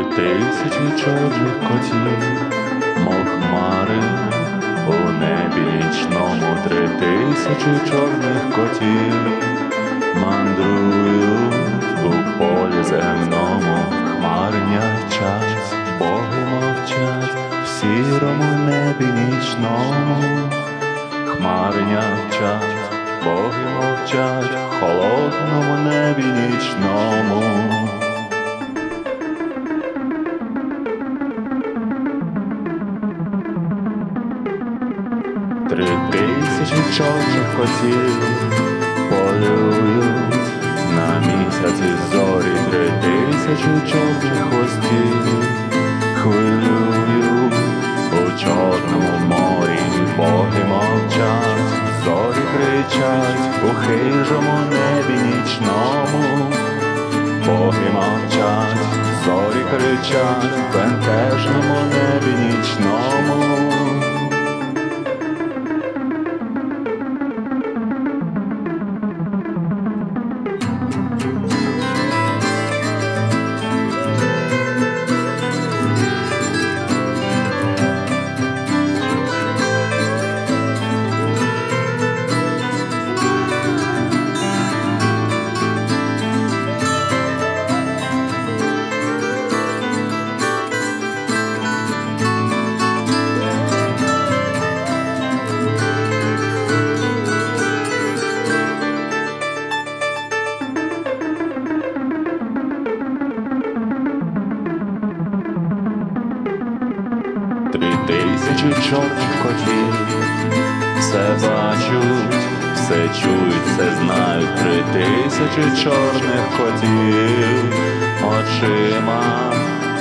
тисячі чорних котів, мов хмари у небі нічному три тисячі чорних котів мандрують у полі земному, хмарня час, боги мовчать в сірому небі нічному, хмарня час, боги мовчать в холодному небі нічному. Три тисячі чорних котів полюють на місяці зорі, три тисячі чорних хвостів хвилюють у чорному морі, боги мовчать, зорі кричать у хижому небі нічному, боги мовчать, зорі кричать в бентежному небі нічному. Три тисячі чорних котів, все бачуть, все чують, все знають, три тисячі чорних котів, очима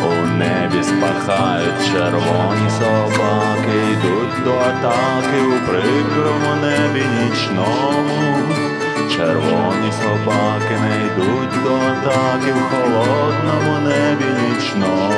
у небі спахають червоні собаки, йдуть до атаки у прикрому небі нічному. Червоні собаки не йдуть до атаки в холодному небі нічному.